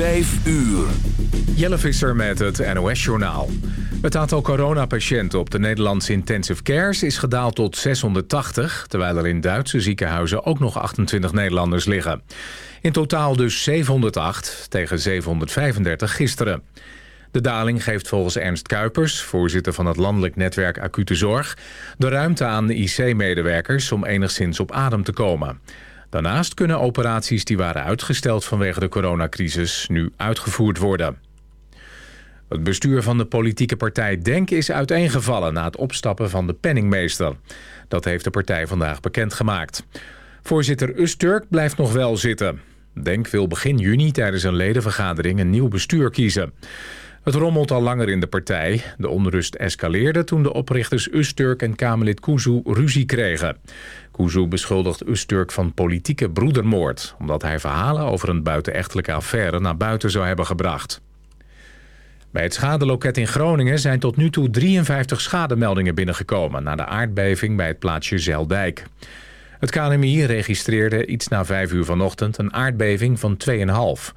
5 uur. Jelle Visser met het NOS-journaal. Het aantal coronapatiënten op de Nederlandse intensive cares is gedaald tot 680... terwijl er in Duitse ziekenhuizen ook nog 28 Nederlanders liggen. In totaal dus 708 tegen 735 gisteren. De daling geeft volgens Ernst Kuipers, voorzitter van het landelijk netwerk Acute Zorg... de ruimte aan de IC-medewerkers om enigszins op adem te komen... Daarnaast kunnen operaties die waren uitgesteld vanwege de coronacrisis nu uitgevoerd worden. Het bestuur van de politieke partij DENK is uiteengevallen na het opstappen van de penningmeester. Dat heeft de partij vandaag bekendgemaakt. Voorzitter Usturk blijft nog wel zitten. DENK wil begin juni tijdens een ledenvergadering een nieuw bestuur kiezen. Het rommelt al langer in de partij. De onrust escaleerde toen de oprichters Usturk en Kamerlid Kuzu ruzie kregen. Kuzu beschuldigt Usturk van politieke broedermoord... omdat hij verhalen over een buitenechtelijke affaire naar buiten zou hebben gebracht. Bij het schadeloket in Groningen zijn tot nu toe 53 schademeldingen binnengekomen... na de aardbeving bij het plaatsje Zeldijk. Het KNMI registreerde iets na 5 uur vanochtend een aardbeving van 2,5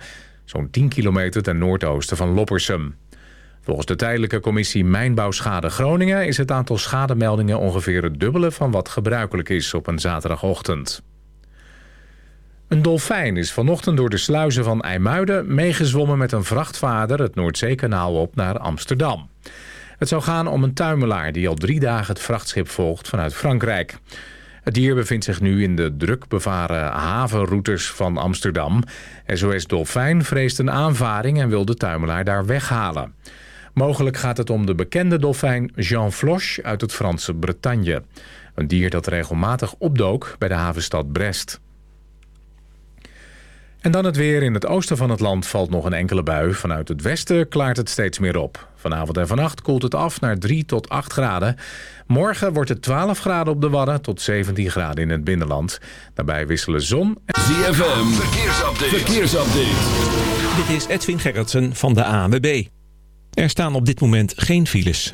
zo'n 10 kilometer ten noordoosten van Loppersum. Volgens de tijdelijke commissie Mijnbouwschade Groningen... is het aantal schademeldingen ongeveer het dubbele van wat gebruikelijk is op een zaterdagochtend. Een dolfijn is vanochtend door de sluizen van IJmuiden meegezwommen met een vrachtvader het Noordzeekanaal op naar Amsterdam. Het zou gaan om een tuimelaar die al drie dagen het vrachtschip volgt vanuit Frankrijk. Het dier bevindt zich nu in de druk bevaren havenroutes van Amsterdam. SOS Dolfijn vreest een aanvaring en wil de tuimelaar daar weghalen. Mogelijk gaat het om de bekende dolfijn Jean Floche uit het Franse Bretagne. Een dier dat regelmatig opdook bij de havenstad Brest. En dan het weer. In het oosten van het land valt nog een enkele bui. Vanuit het westen klaart het steeds meer op. Vanavond en vannacht koelt het af naar 3 tot 8 graden. Morgen wordt het 12 graden op de Wadden tot 17 graden in het binnenland. Daarbij wisselen zon... En... ZFM, verkeersupdate. verkeersupdate. Dit is Edwin Gerritsen van de ANWB. Er staan op dit moment geen files.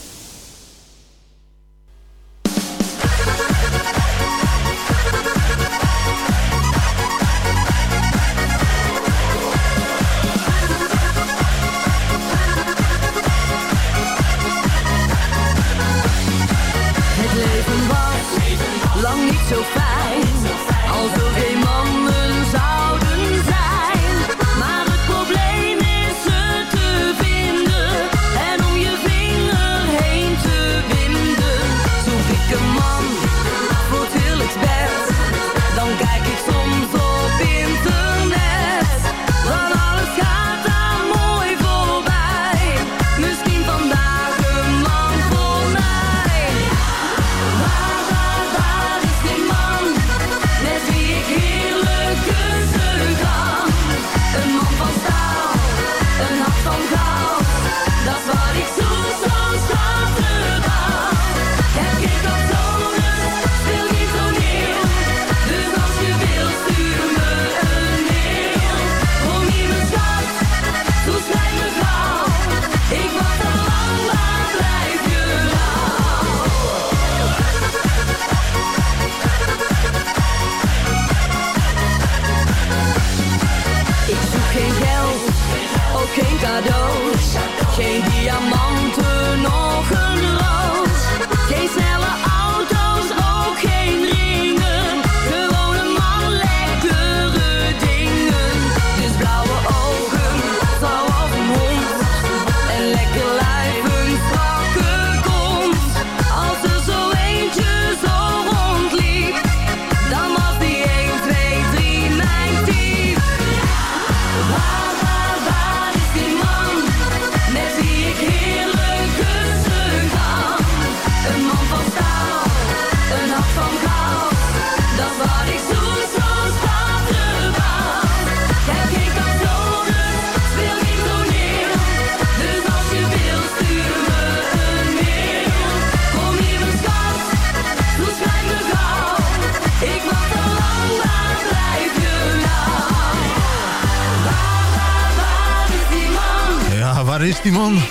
man.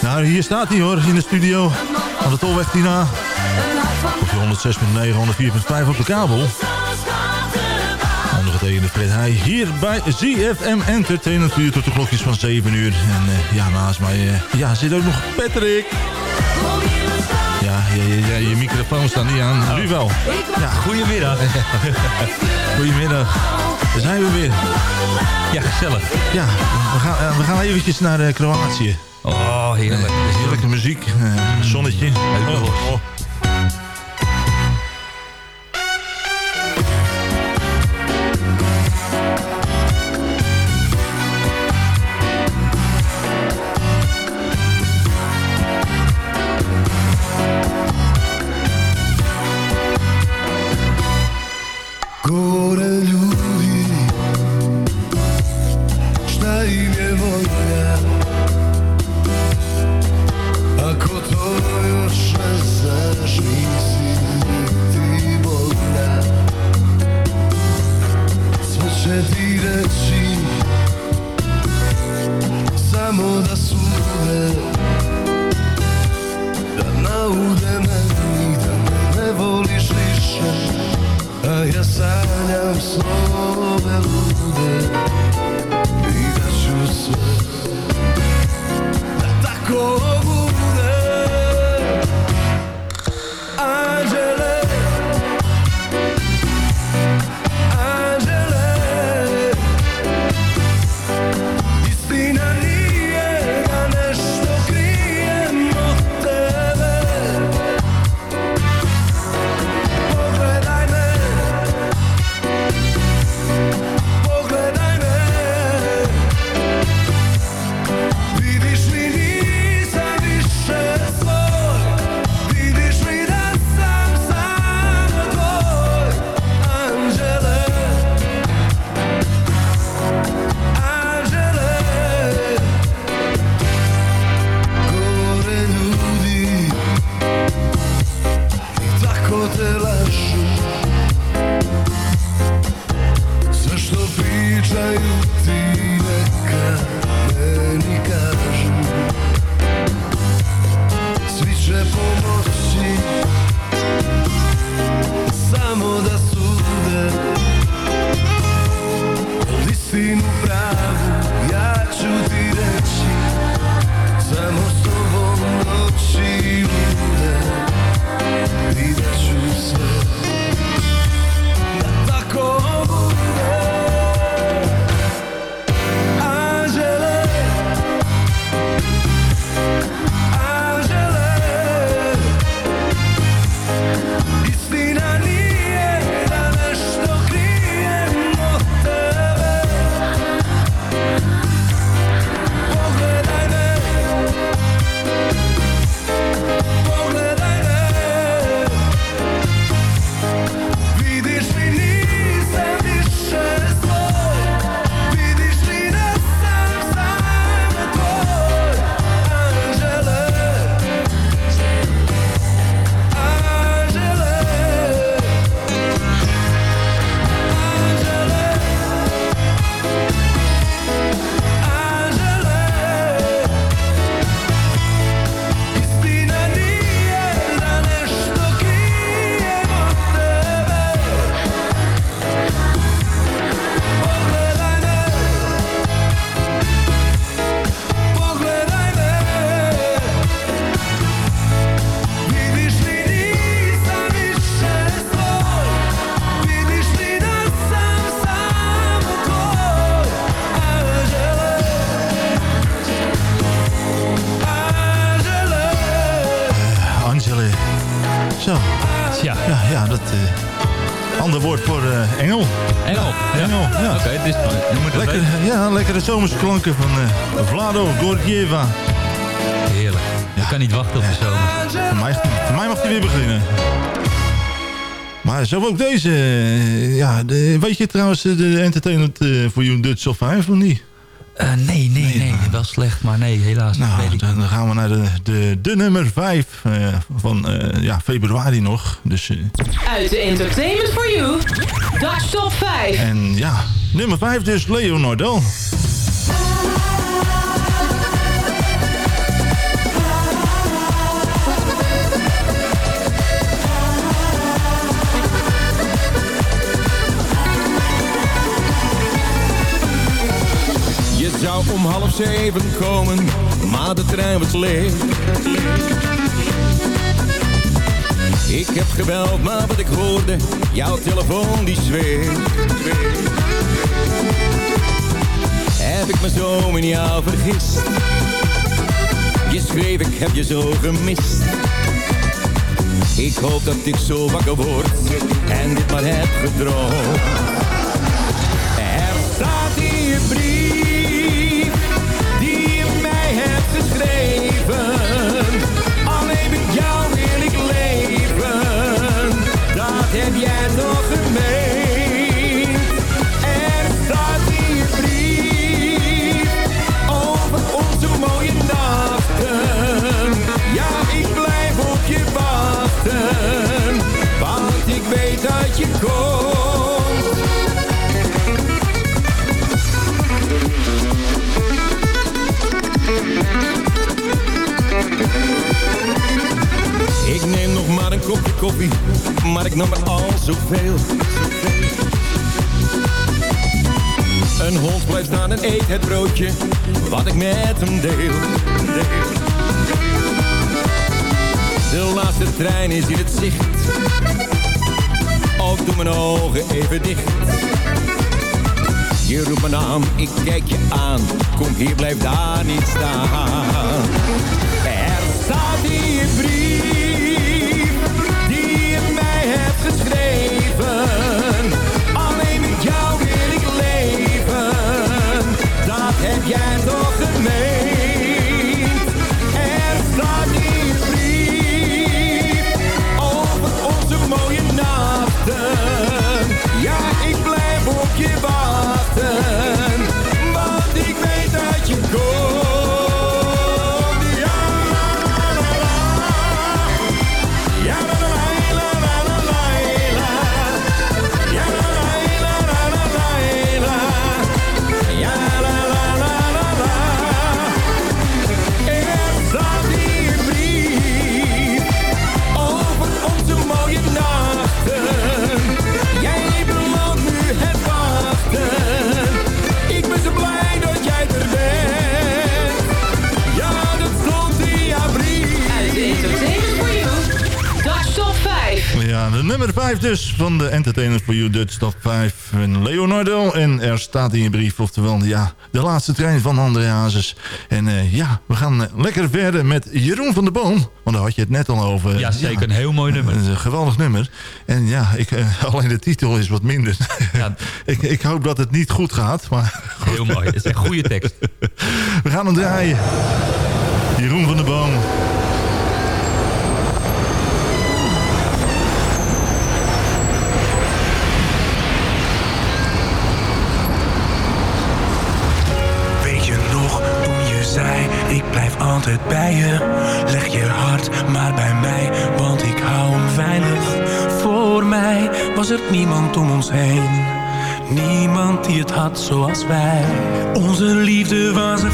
Nou, hier staat hij hoor, in de studio. Aan de Tolweg Tina. Op 106.9, 104.5 op de kabel. Ondergetekende de Fred Hij hier bij ZFM Entertainment. Uur tot de klokjes van 7 uur. En eh, ja, naast mij eh, ja, zit ook nog Patrick. Ja, je, je microfoon staat niet aan. Nu wel. Ja, goedemiddag. goedemiddag daar zijn we weer. Ja, gezellig. Ja, we gaan, eh, we gaan eventjes naar eh, Kroatië. Oh, heerlijk. Eh, heerlijke muziek, zonnetje. Oh. oh. Ja. Ja, ja dat... eh, ander woord voor eh, engel. Engel. Ja. Engel, ja. Oké, dus je moet het Lekker, weten. ja, lekkere zomerse klanken van eh, Vlado Gorgieva. Heerlijk. Je kan niet wachten op de zomer. Voor mij, voor mij mag hij weer beginnen. Maar zo ook deze. Ja, de, weet je trouwens de Entertainment for You Dutch of 5 of niet? Eh, nee, nee, nee, Wel slecht, maar nee, helaas. Nou, weet ik dan, dan gaan we naar de, de, de nummer 5 eh, van eh, ja, februari nog. Dus, eh, Uit de Entertainment for You, Dutch Top 5. en ja, nummer 5 dus Leo om half zeven komen, maar de trein was leeg. Ik heb gebeld, maar wat ik hoorde, jouw telefoon die zweeg. Heb ik me zo in jou vergist? Je schreef, ik heb je zo gemist. Ik hoop dat ik zo wakker word en dit maar heb gedroomd. Maar ik nam er al zoveel. Een hond blijft staan en eet het broodje, wat ik met hem deel. De laatste trein is in het zicht, ook doe mijn ogen even dicht. Je roept mijn naam, ik kijk je aan, kom hier, blijf daar niet staan. Er staat je brief nummer 5 dus van de Entertainment for You Dutch Top 5 van Leonardo. En er staat in je brief, oftewel ja, de laatste trein van André Hazes. En eh, ja, we gaan eh, lekker verder met Jeroen van der Boom. Want daar had je het net al over. Ja, zeker. Een heel mooi nummer. Een geweldig nummer. En ja, ik, eh, alleen de titel is wat minder. ik, ik hoop dat het niet goed gaat. Maar Heel mooi. Het is een goede tekst. we gaan hem draaien. Jeroen van der Boom. Blijf altijd bij je. Leg je hart maar bij mij, want ik hou hem veilig. Voor mij was er niemand om ons heen. Niemand die het had zoals wij. Onze liefde was een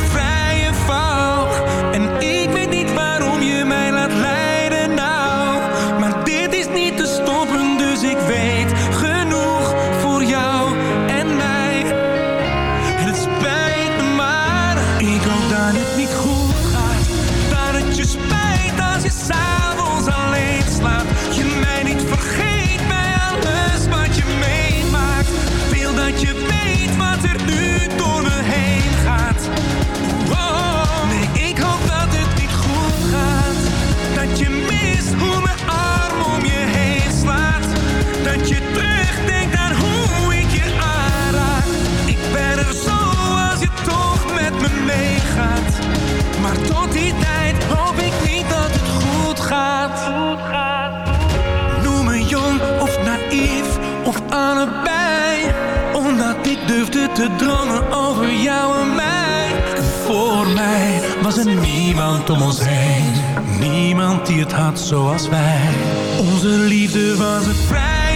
te dromen over jou en mij. Voor mij was er niemand om ons heen. Niemand die het had zoals wij. Onze liefde was een vrije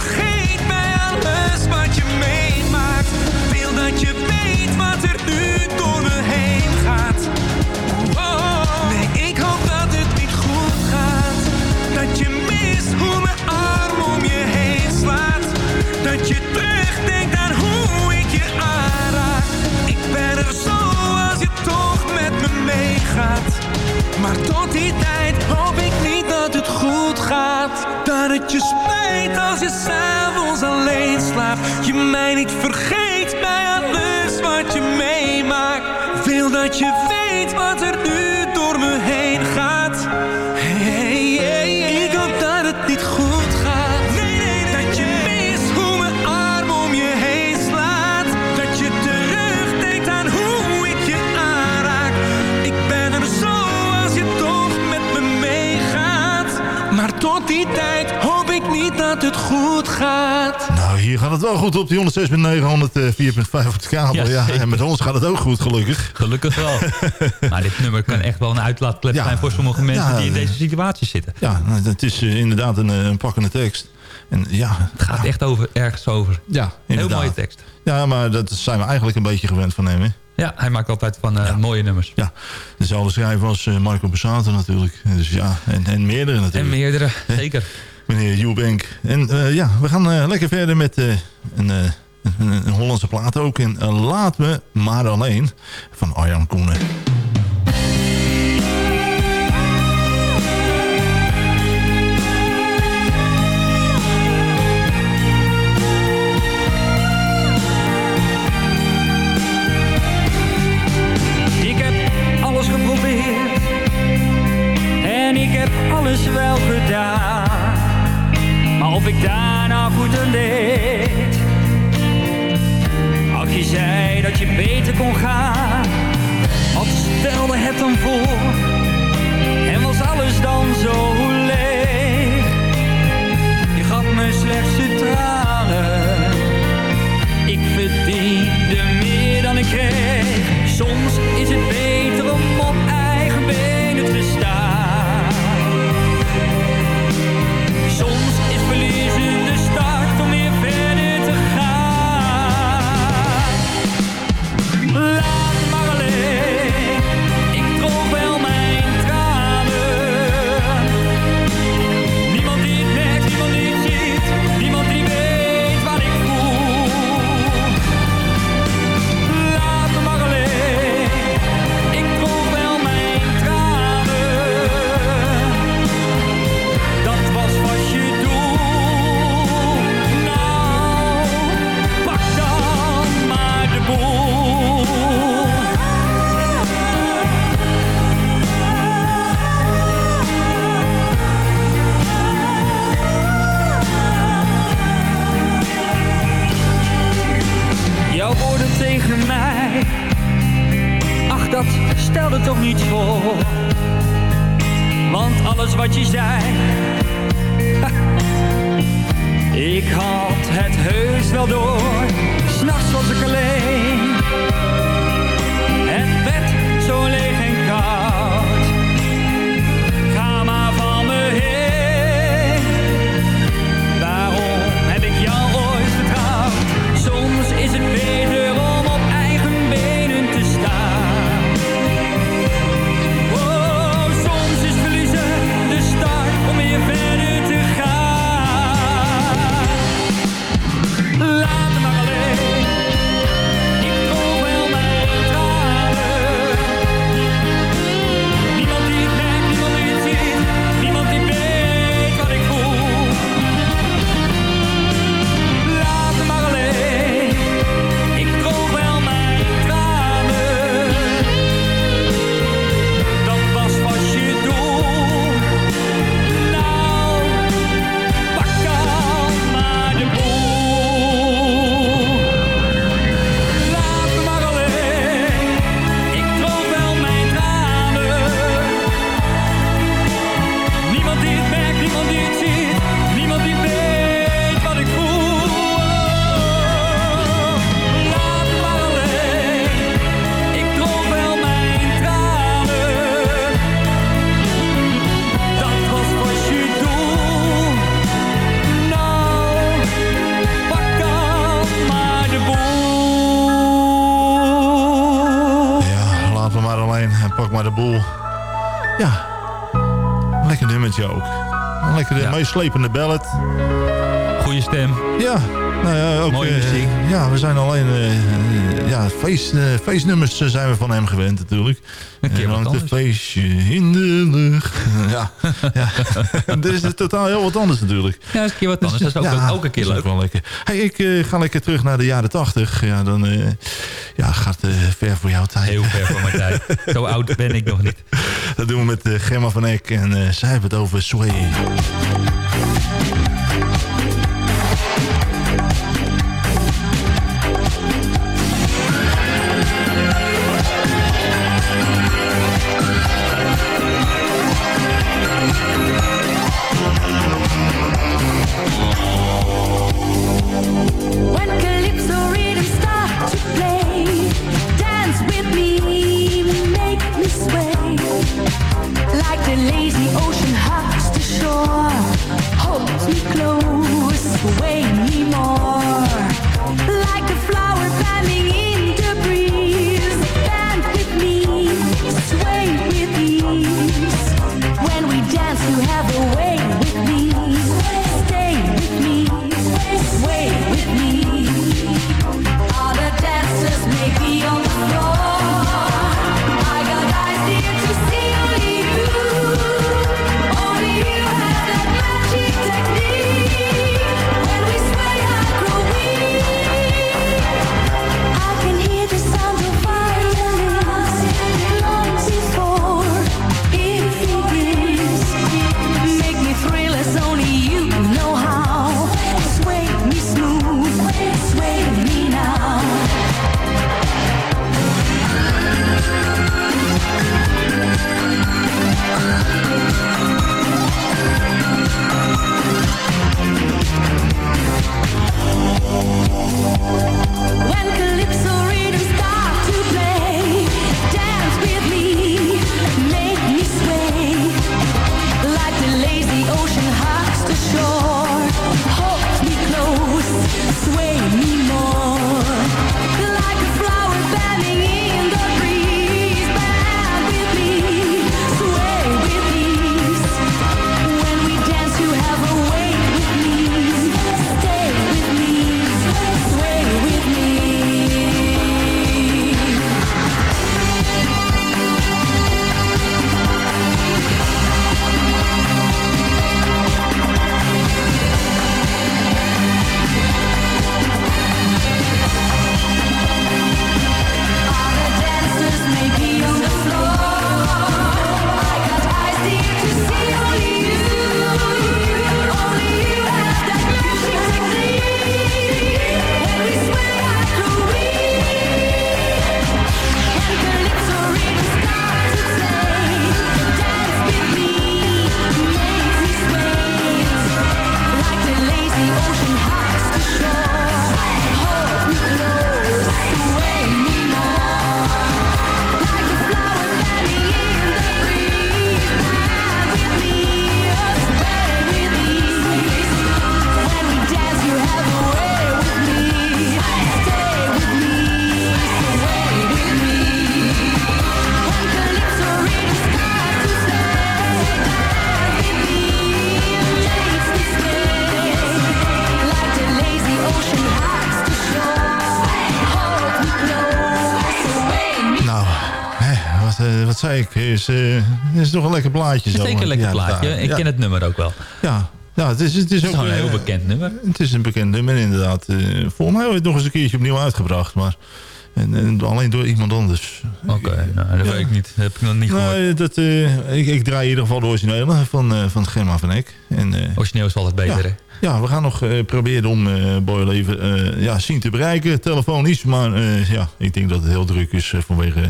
vergeet bij alles wat je meemaakt. Wil dat je weet wat er nu door me heen gaat. Ik hoop dat het niet goed gaat. Dat je mist hoe mijn arm om je heen slaat. Dat je terugdenkt aan hoe ik je aanraak. Ik ben er zo als je toch met me meegaat. Maar tot die tijd hoop ik gaat. Dat het je spijt als je s'avonds alleen slaapt. Je mij niet vergeet bij alles wat je meemaakt. Wil dat je weet wat er nu door me heen gaat. Goed gaat. Nou, hier gaat het wel goed op die 106.9, 104.5 op de kabel. Ja, en met ons gaat het ook goed, gelukkig. Gelukkig wel. maar dit nummer kan echt wel een uitlaatklep zijn voor sommige mensen die in eh, deze situatie zitten. Ja, nou, het is eh, inderdaad een, eh, een pakkende tekst. En ja, Het gaat echt over, ergens over. ja Heel inderdaad. mooie tekst. Ja, maar dat zijn we eigenlijk een beetje gewend van hem, hè? Ja, hij maakt altijd van eh, mooie nummers. Ja, dezelfde schrijver als eh, Marco Bassato natuurlijk. Dus ja, en, en meerdere En natuurlijk. meerdere, zeker. Meneer Eubank. En eh, ja, we gaan eh, lekker verder met eh, een, een, Hollandse plaat ook. En Laat me maar alleen van Arjan Koenen. Tegen mij, ach dat stelde toch niet voor. Want alles wat je zei, ik had het heus wel door. S'nachts was ik alleen, het werd zo leeg en koud. Nummertje ook. Lekker meeslepende ballad. Goeie stem. Ja, nou ja, ook, Mooie muziek. ja, we zijn alleen... eh, ja, feest, eh, feestnummers eh, zijn we van hem gewend natuurlijk. Een keer En wat anders. feestje in de lucht. ja, ja. Dit is totaal heel wat anders natuurlijk. Ja, is een keer wat anders. Dat is ook, Ja, ook een keer leuk. wel lekker. Hey, ik ga lekker terug naar de jaren tachtig. Ja, dan ja, gaat het ver voor jouw tijd. Heel ver voor mijn tijd. Zo oud ben ik nog niet. Dat doen we met Gemma van Eck. En zij hebben het over Sway. Zei ik? Is, eh, is toch een lekker plaatje zo. Zeker een lekker Ja, plaatje. Ik ken het nummer ook wel. Ja, ja het is, het is, Het is ook een eh, heel bekend nummer. Het is een bekend nummer inderdaad. Volgens mij ooit nog eens een keertje opnieuw uitgebracht. Maar en, en alleen door iemand anders. Oké, nou, dat weet ik niet. Dat heb ik nog niet gehoord. Dat, ik, ik draai in ieder geval de originele van, van Gemma van Eck. En, Origineel is altijd beter, hè? ja, we gaan nog proberen om Boyle even ja, zien te bereiken. Telefonisch, maar ja, ik denk dat het heel druk is vanwege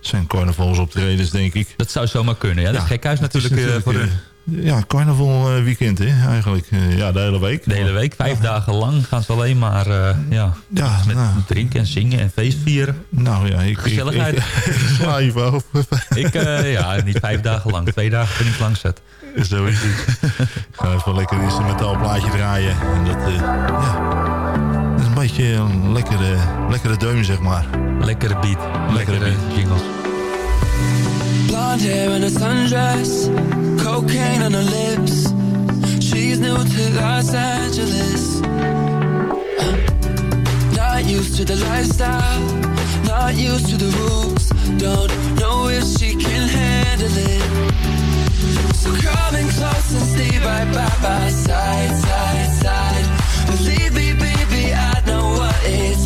zijn carnavalsoptredens, denk ik. Dat zou zomaar kunnen. Ja, dat is gekhuis is natuurlijk, eh, voor de... ja, carnaval eh, weekend, hè, eigenlijk. Eh, ja, de hele week. De hele week, vijf dagen lang gaan ze alleen maar eh, ja, Ja, met nou. drinken en zingen en feestvieren. Nou ja, ik... Gezelligheid. Ik, ik, sla even over. Ik, eh, ja, niet vijf dagen lang. Twee dagen vind ik lang zet. Zo is het. Ik ga even lekker eens een metaalplaatje draaien. En dat, eh, ja... Dat is een beetje een lekkere, lekkere deun, zeg maar. Lekkere beat. Lekkere jingles. Blonde hair and a sundress, cocaine on her lips. She's new to Los Angeles. Not used to the lifestyle, not used to the rules. Don't know if she can handle it. So come in close and stay right by my side, side, side.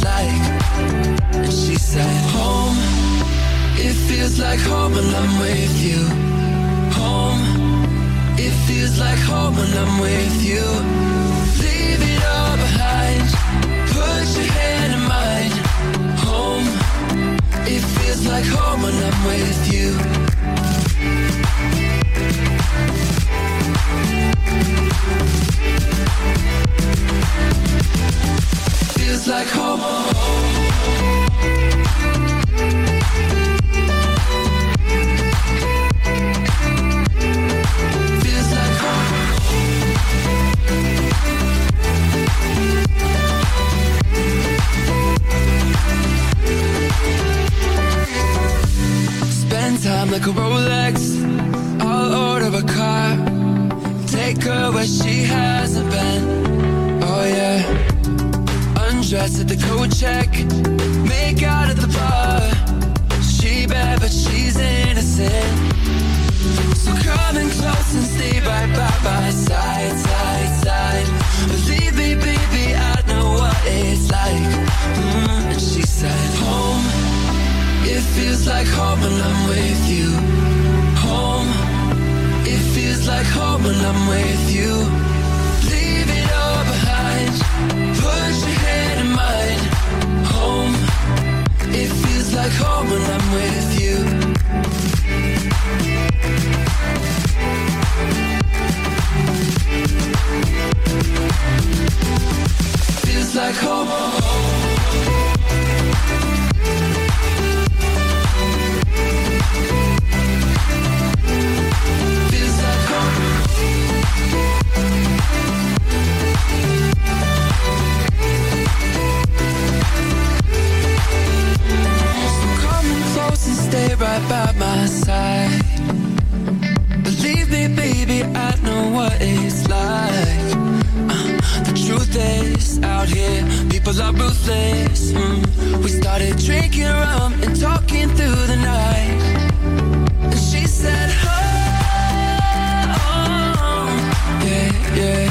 Like. And she said, Home. It feels like home when I'm with you. Home. It feels like home when I'm with you. Leave it all behind. Put your hand in mine. Home. It feels like home when I'm with you. I know what it's like. Uh, the truth is, out here, people are ruthless. Mm. We started drinking rum and talking through the night. And she said, oh, yeah, yeah.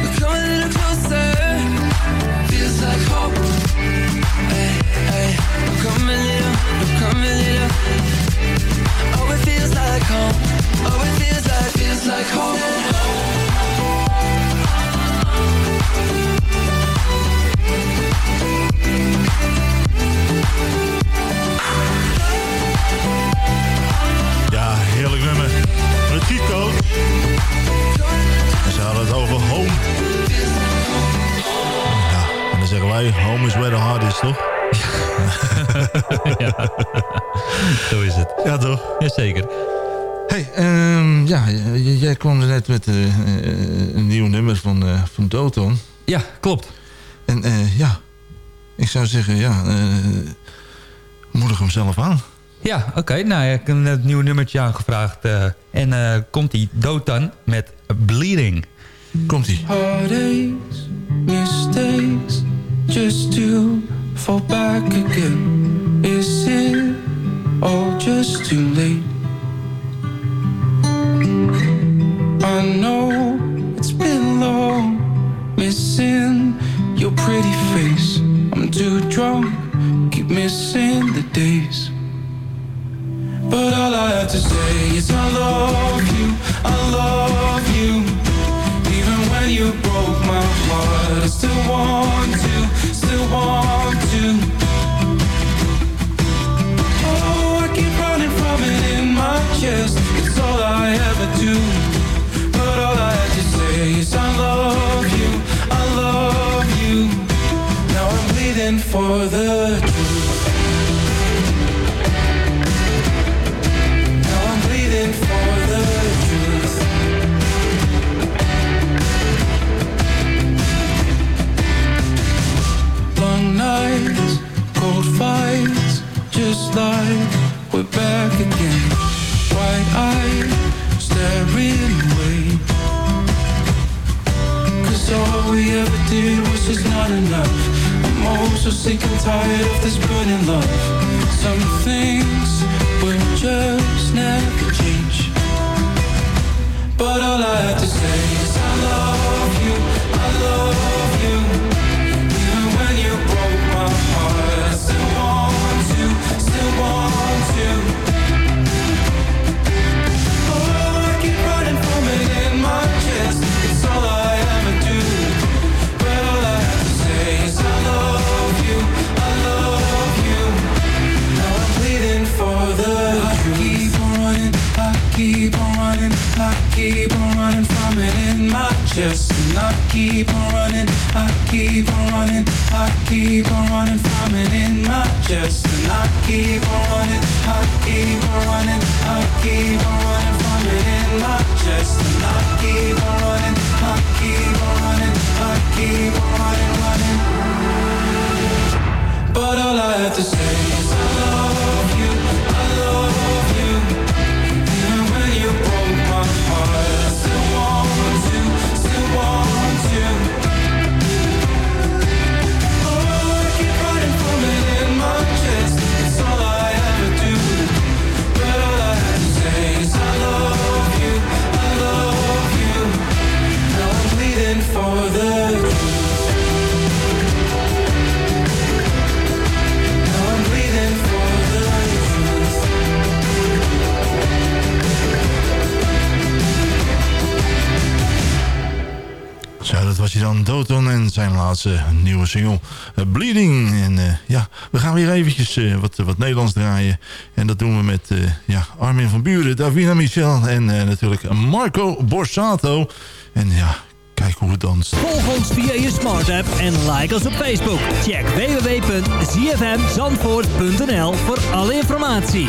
We come a little closer. Feels like home. Hey, hey. Come a little, come a little. Oh, it feels like home. Home. Ja, heerlijk nummer. De Chico. En ze hadden het over home. Ja, en dan zeggen wij, home is where the heart is, toch? ja, zo is het. Ja, toch? Jazeker. Hey, ehm, ja, jij kwam er net met eh, eh, een nieuw nummer van, eh van Doton. Ja, klopt. En eh, ja, ik zou zeggen, ja, eh moedig hem zelf aan. Ja, oké. Nou, ja, ik heb net een nieuw nummertje aangevraagd. eh, en eh, komt die Dotan met Bleeding. Komt-ie. Heartaches, mistakes, just to fall back again. Is it all just too late? I know it's been long, missing your pretty face. I'm too drunk, keep missing the days. But all I have to say is I love you, I love you. Even when you broke my heart, I still want to, still want to. Nieuwe single, eh, Bleeding. En eh, ja, we gaan weer eventjes eh, wat, wat Nederlands draaien. En dat doen we met ja, Armin van Buren, Davina Michel en natuurlijk Marco Borsato. En ja, kijk hoe het danst. Volg ons via je smart app en like ons op Facebook. Check www.zfmzandvoort.nl voor alle informatie.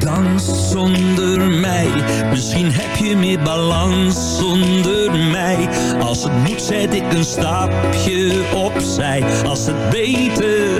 Danst zonder mij? Misschien heb je meer balans zonder mij. Als het moet zet ik een stapje opzij. Als het beter,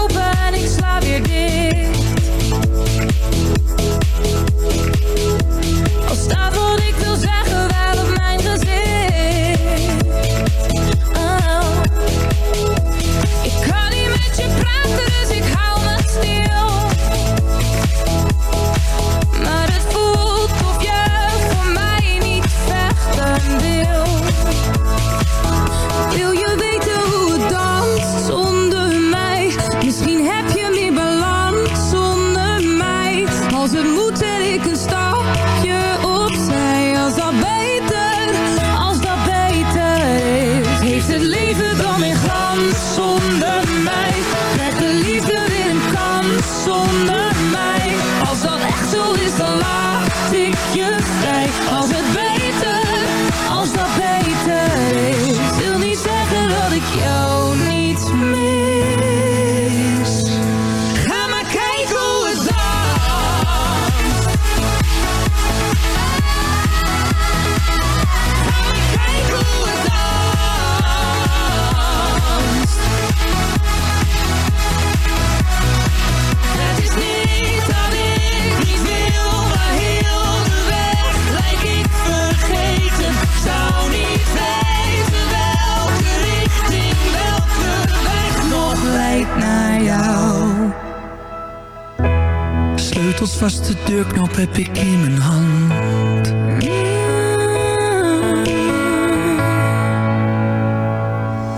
Tot vast de deurknop heb ik in mijn hand.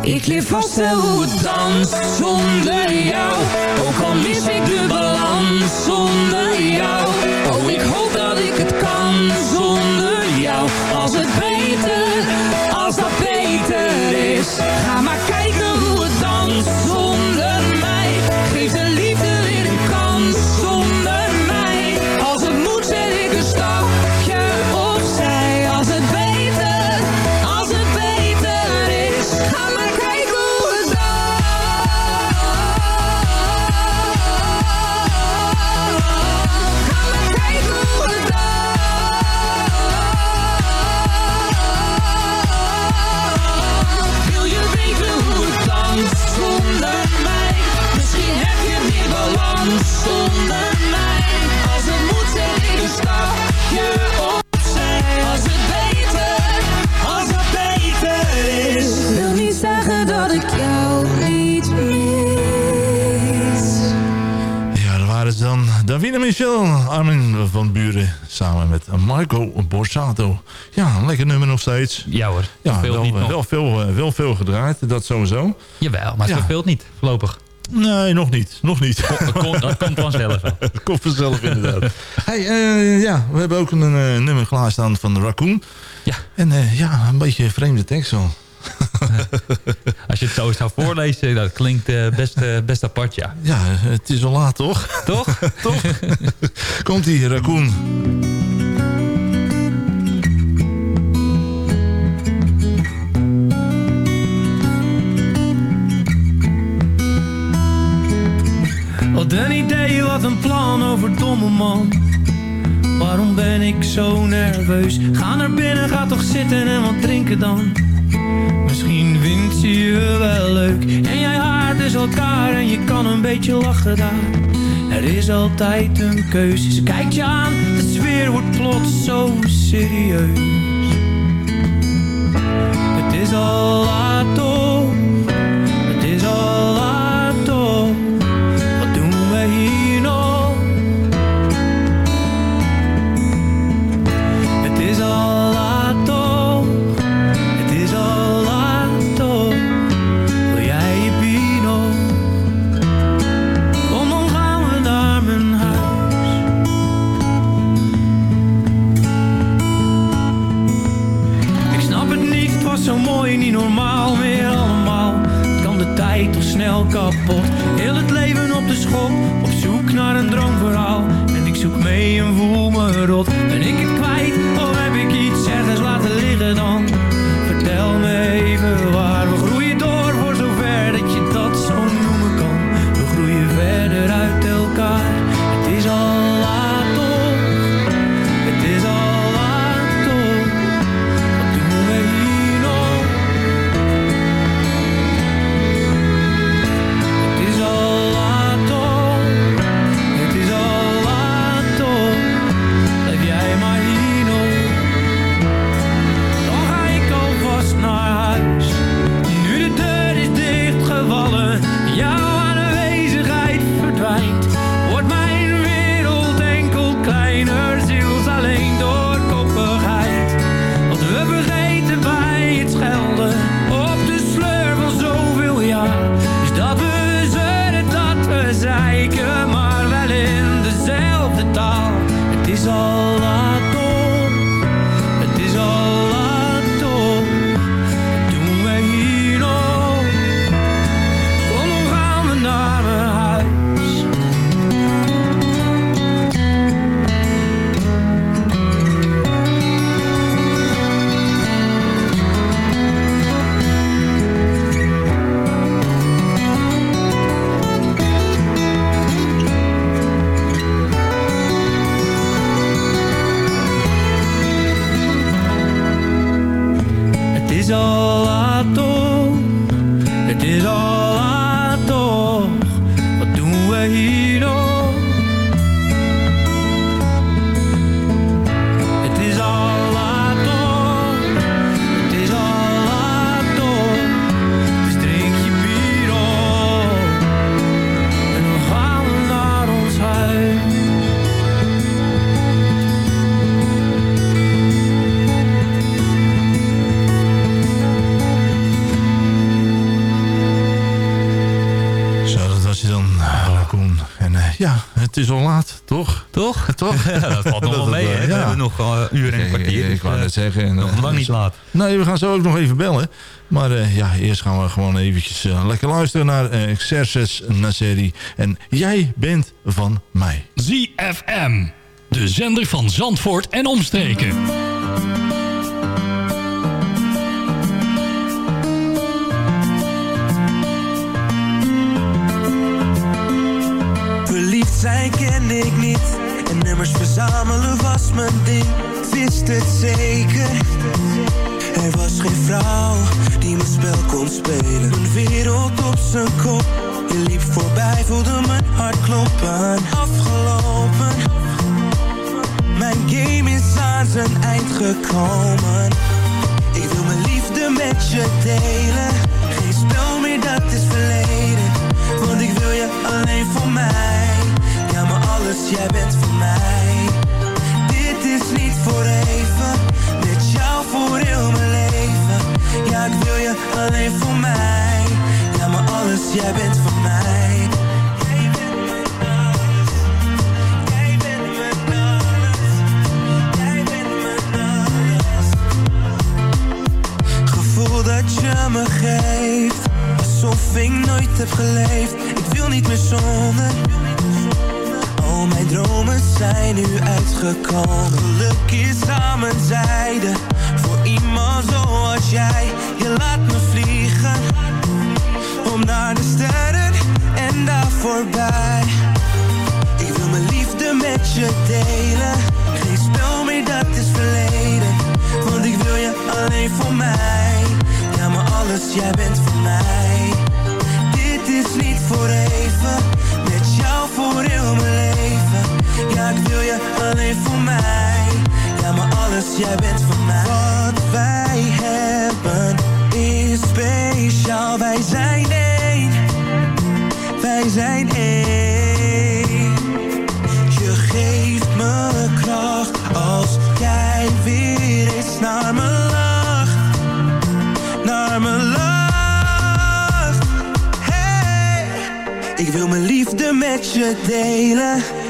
Ik leer vast wel hoe het danst zonder jou. Ook al mis ik de balans zonder jou. Michel, Armin van Buren, samen met Marco Borsato. Ja, een lekker nummer nog steeds. Ja hoor, Ja, wel, niet wel, veel, eh, wel veel gedraaid, dat sowieso. Jawel, maar Ja. speelt niet, voorlopig. Nee, nog niet. Nog niet. Dat komt, dat komt vanzelf wel. Dat komt vanzelf inderdaad. hey, eh, ja, we hebben ook een eh, nummer klaarstaan van Raccoon. Ja. En ja, een beetje vreemde tekst wel. Als je het zo zou voorlezen, dat klinkt eh, best, eh, best apart, ja. Ja, het is al laat toch? Toch? toch? Komt-ie, Raccoon. Wat een idee, wat een plan over domme man. Waarom ben ik zo nerveus? Ga naar binnen, ga toch zitten en wat drinken dan. Misschien vindt je wel leuk. En jij haart dus elkaar en je kan een beetje lachen daar. Er is altijd een keuze. Ze kijkt je aan, de sfeer wordt plots zo serieus. Het is al laat kapot. Zeggen. En, nog lang niet laat. Nee, we gaan zo ook nog even bellen. Maar uh, ja, eerst gaan we gewoon eventjes uh, lekker luisteren naar uh, Xerxes Nasseri. En jij bent van mij. ZFM, de zender van Zandvoort en omstreken. Verliefd zijn kende ik niet En nummers verzamelen was mijn ding Wist het zeker. Er was geen vrouw die mijn spel kon spelen. Een wereld op zijn kop. Je liep voorbij, voelde mijn hart kloppen. Afgelopen. Mijn game is aan zijn eind gekomen. Ik wil mijn liefde met je delen. Geen spel meer, dat is verleden. Want ik wil je alleen voor mij. Ja, maar alles, jij bent voor mij voor even. Met jou voor heel mijn leven. Ja, ik wil je alleen voor mij. Ja, maar alles, jij bent voor mij. Gevoel dat je me geeft. Alsof ik nooit heb geleefd. Ik wil niet meer zonder dromen zijn nu uitgekomen. Geluk is aan mijn zijde. Voor iemand zoals jij. Je laat me vliegen. Om naar de sterren en daar voorbij. Ik wil mijn liefde met je delen. Geen spel meer, dat is verleden. Want ik wil je alleen voor mij. Ja, maar alles, jij bent voor mij. Dit is niet voor even. Met jou voor heel mijn leven Ja, ik wil je alleen voor mij. Ja, maar alles, jij bent voor mij. Wat wij hebben is speciaal. Wij zijn één. Wij zijn één. Je geeft me kracht Als jij weer eens naar me lacht. Naar me Hey. Ik wil mijn liefde met je delen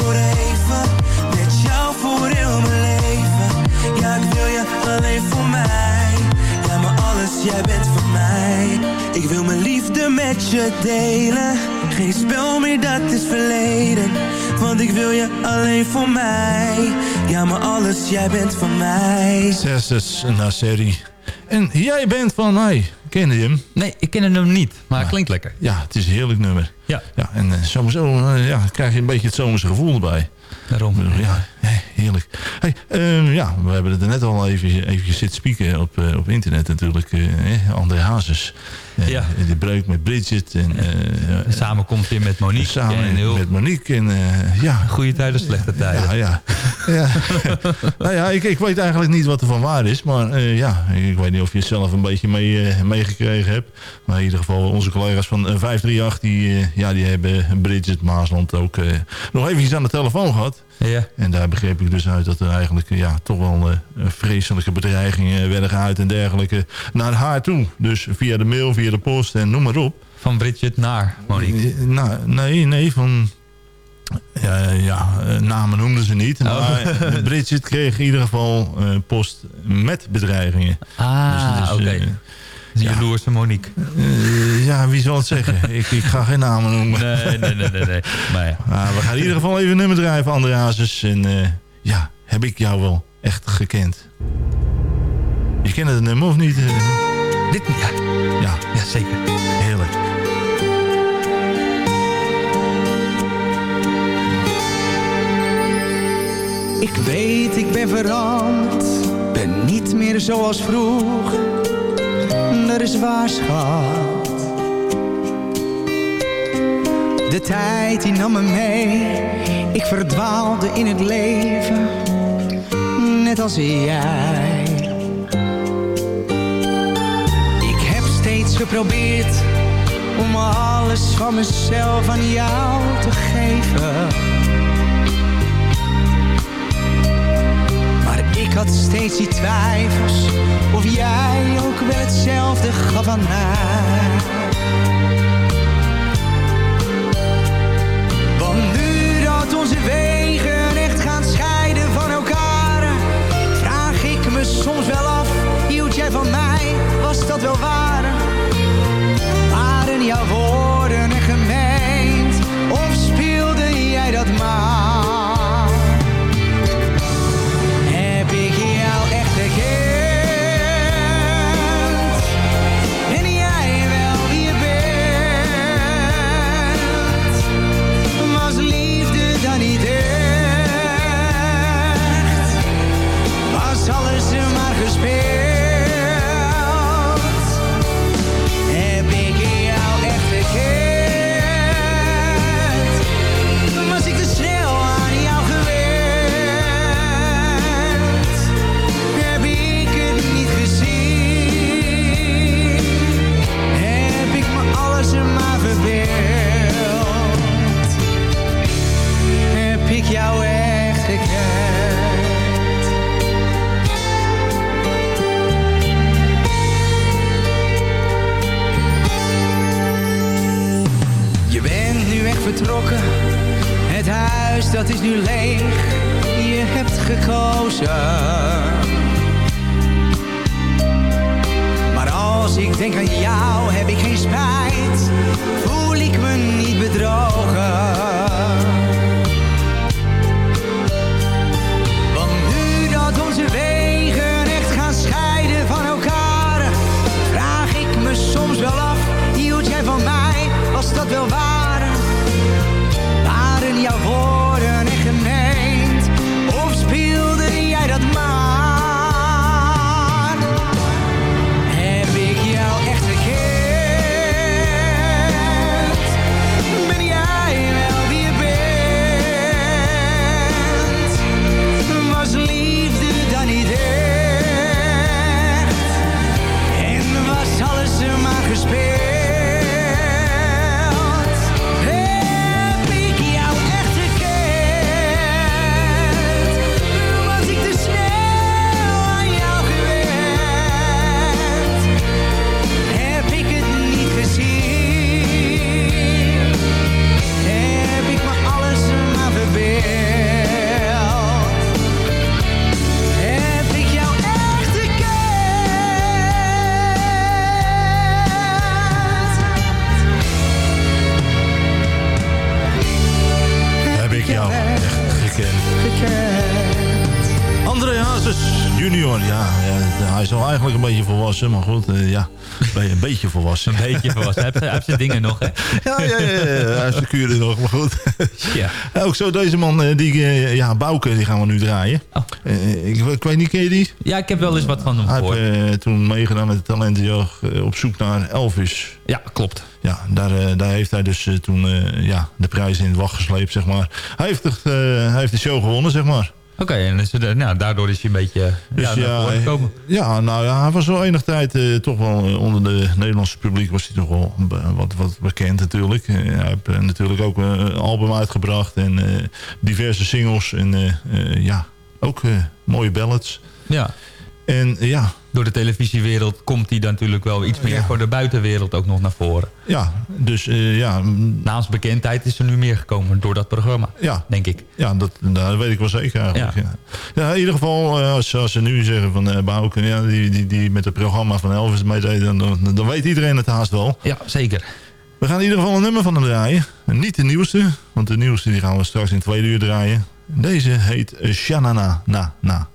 voor even. Met jou voor heel mijn leven. Ja, ik wil je alleen voor mij. Ja, maar alles, jij bent van mij. Ik wil mijn liefde met je delen. Geen spel meer, dat is verleden. Want ik wil je alleen voor mij. Ja, maar alles, jij bent van mij. Zesdes Nasseri. En jij bent van mij. Ken je hem? Nee, ik ken hem niet, maar het klinkt lekker. Ja, het is een heerlijk nummer. Ja. ja en uh, sowieso uh, ja, krijg je een beetje het zomerse gevoel erbij. Daarom. Ja, heerlijk. Hey, uh, ja, we hebben het er net al even, even zitten spieken op, uh, op internet natuurlijk. Uh, André Hazes. Ja. De breuk met Bridget. En, de samenkomst weer met Monique. Samen en heel... met Monique. En, ja. Goede tijden, slechte tijden. Ja, ja. ja. nou ja, ik, ik weet eigenlijk niet wat er van waar is. Maar ja, ik weet niet of je het zelf een beetje mee, meegekregen hebt. Maar in ieder geval onze collega's van 538... die, ja, die hebben Bridget Maasland ook nog eventjes aan de telefoon gehad. Ja. En daar begreep ik dus uit dat er eigenlijk ja, toch wel uh, vreselijke bedreigingen werden geuit en dergelijke naar haar toe. Dus via de mail, via de post en noem maar op. Van Bridget naar Monique? Nou, nee, nee, van... Ja, ja, namen noemden ze niet. Oh. Maar Bridget kreeg in ieder geval uh, post met bedreigingen. Ah, dus, dus, oké. Okay. Ja. Jaloerse Monique. Uh, ja, wie zal het zeggen? ik, ik ga geen namen noemen. Nee, nee, nee. nee, nee. Maar ja. we gaan in ieder geval even een nummer drijven, André Hazes. En uh, ja, heb ik jou wel echt gekend? Je kent het nummer of niet? Dit, ja. Ja. Ja, zeker. Heerlijk. Ik weet, ik ben veranderd. Ben niet meer zoals vroeger dat is waar, schat. De tijd die nam me mee, ik verdwaalde in het leven, net als jij. Geprobeerd om alles van mezelf aan jou te geven. Maar ik had steeds die twijfels of jij ook wel hetzelfde gaf aan mij. Want nu dat onze wegen echt gaan scheiden van elkaar, vraag ik me soms wel af, hield jij van mij, was dat wel waar? Waren jouw volwassen, maar goed, eh, ja, een beetje volwassen. Een beetje volwassen, hij heeft, hij heeft zijn dingen nog, hè? Ja, ja, ja, ja, hij heeft kuren nog, maar goed. Ja. Ook zo deze man, eh, die, eh, ja, Bouke, die gaan we nu draaien. Eh, ik, ik weet niet, ken je die? Ja, ik heb wel eens wat van hem Hij gehoord. heeft eh, toen meegedaan met de talentenjacht op zoek naar Elvis. Ja, klopt. Ja, daar, daar heeft hij dus toen ja, de prijs in het wacht gesleept, zeg maar. Hij heeft, het, hij heeft de show gewonnen, zeg maar. Oké, en eh, nou, daardoor is hij een beetje Dus ja, ja, gekomen. ja, nou ja, hij was wel enig tijd eh, toch wel eh, onder de Nederlandse publiek was hij toch wel wat, wat bekend natuurlijk. Eh, hij heeft eh, natuurlijk ook eh, een album uitgebracht en eh, diverse singles en eh, eh, ja, ook eh, mooie ballads. Ja. En eh, ja, Door de televisiewereld komt hij dan natuurlijk wel iets meer Ja. voor de buitenwereld ook nog naar voren. ja, dus eh, ja, mm, Naast bekendheid is er nu meer gekomen door dat programma, ja, denk ik. ja dat, dat weet ik wel zeker eigenlijk. Ja. Ja. in ieder geval, eh, als, als ze nu zeggen van uh, ja, die, die, die met het programma van Elvis meedeed, dan, dan, dan weet iedereen het haast wel. Ja, zeker. We gaan in ieder geval een nummer van hem draaien. En niet de nieuwste, want de nieuwste die gaan we straks in tweede uur draaien. Deze heet Shanana Na Na.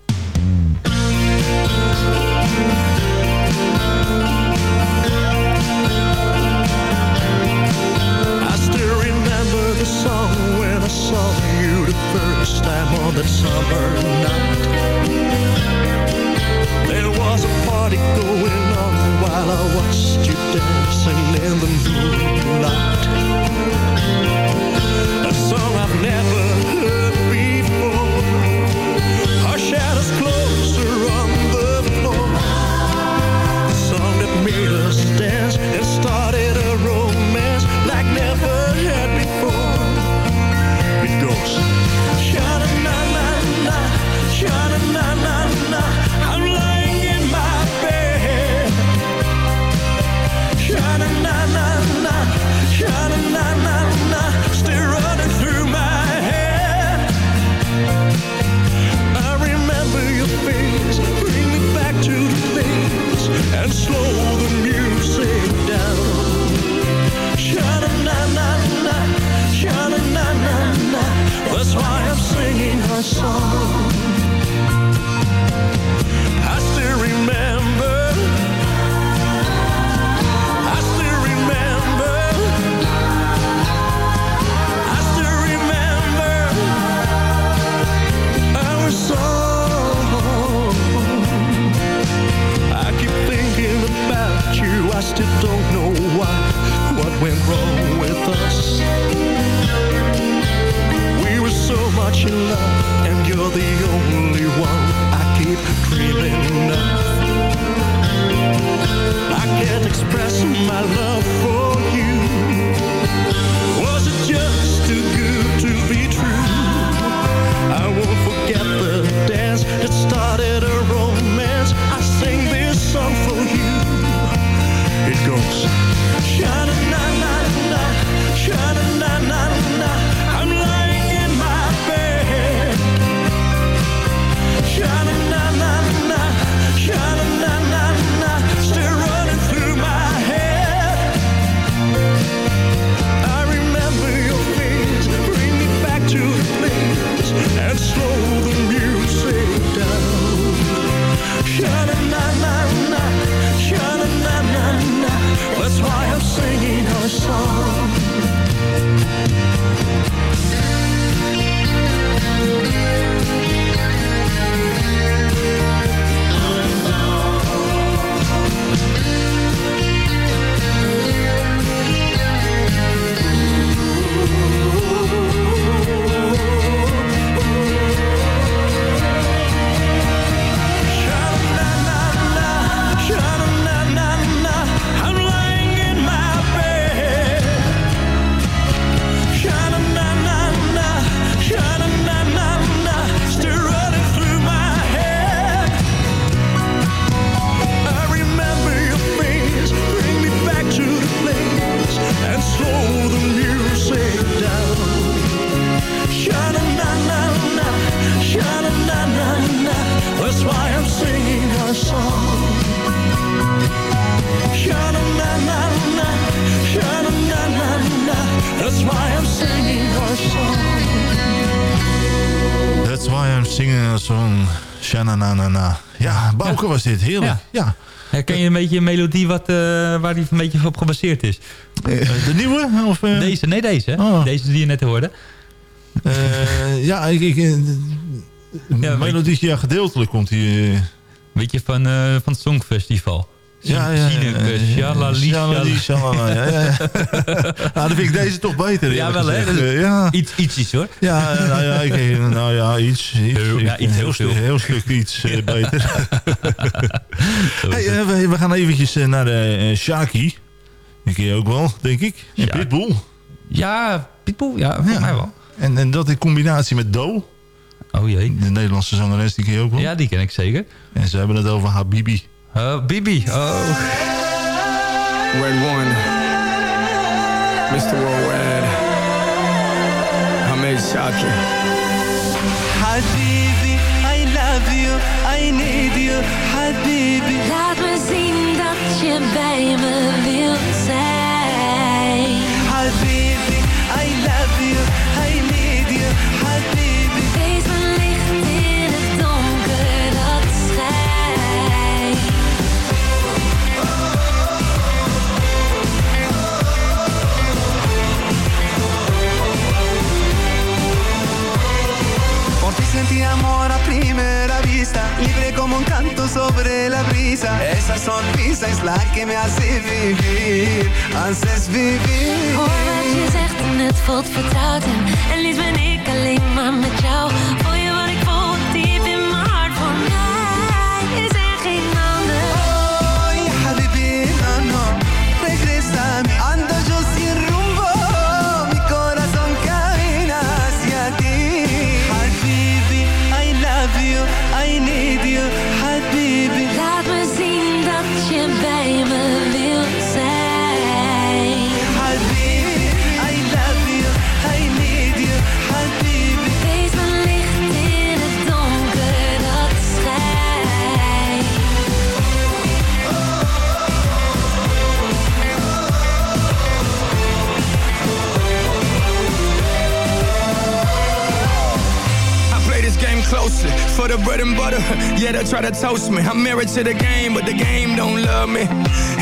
Waar die een beetje op gebaseerd is? de nieuwe? Of, eh? Deze, nee deze. Oh. Deze die je net hoorde. Eh, ja, ik... ik eh, Ja, melodie, ja, gedeeltelijk komt die... eh, Weet je van, eh, van het Songfestival? Ja, ja, ja. Nou, dan vind ik deze toch beter. Ja, wel hè? Ja. Iets, ietsjes hoor. Ja, nou ja, ik, nou ja iets. iets Heel- ja, iets heel stuk, heel stuk iets eh, beter. hey, eh, we, we gaan eventjes eh, naar de Shaki. Die ken je ook wel, denk ik. En Ja. Pitbull. Ja, Pitbull, ja, volgens mij wel. En, en dat in combinatie met Do. Oh jee. De Nederlandse zangeres, die ken je ook wel. Ja, die ken ik zeker. En ze hebben het over Habibi. Uh, oh, Bibi. Oh. Uh, Red One, Mr. Worldwide, Hamed Shaki. Habibi, I love you, I need you, Habibi. Laat me zien dat je bij me wilt vista, libre como un canto sobre la brisa. Esa sonrisa es la que me hace vivir, haces vivir. Hoor wat je zegt en het voelt vertrouwd en, liefst ben ik alleen maar met jou. Yeah, they try to toast me. I'm married to the game, but the game don't love me.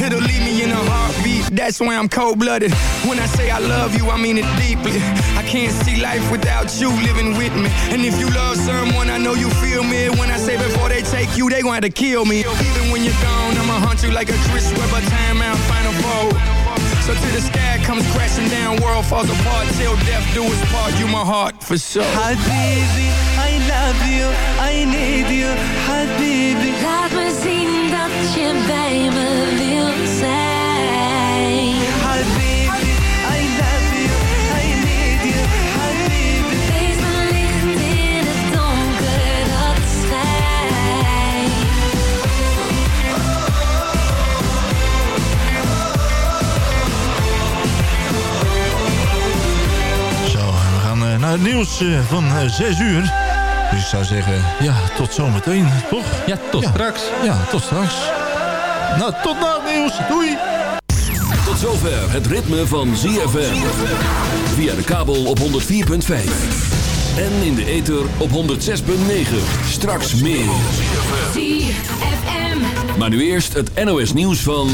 It'll leave me in a heartbeat. That's why I'm cold blooded. When I say I love you, I mean it deeply. I can't see life without you living with me. And if you love someone, I know you feel me. When I say before they take you, they going to kill me. Even when you're gone, I'ma hunt you like a Chris Webber timeout final four. So till the sky comes crashing down, world falls apart, till death do us part. You my heart for sure. Habibi, I love you, I need you, Habibi. Laat me zien dat je bij me wilt zijn. Habibi, I love you, I need you, Habibi. Wees mijn licht in het donker dat schijnt. Zo, we gaan eh, naar het nieuws eh, van eh, 6 uur. Dus ik zou zeggen, ja, tot zometeen, toch? Ja, tot straks. Ja, tot straks. Nou, tot na het nieuws. Doei! Tot zover het ritme van ZFM. Via de kabel op 104.5. En in de ether op 106.9. Straks meer. ZFM. Maar nu eerst het NOS nieuws van...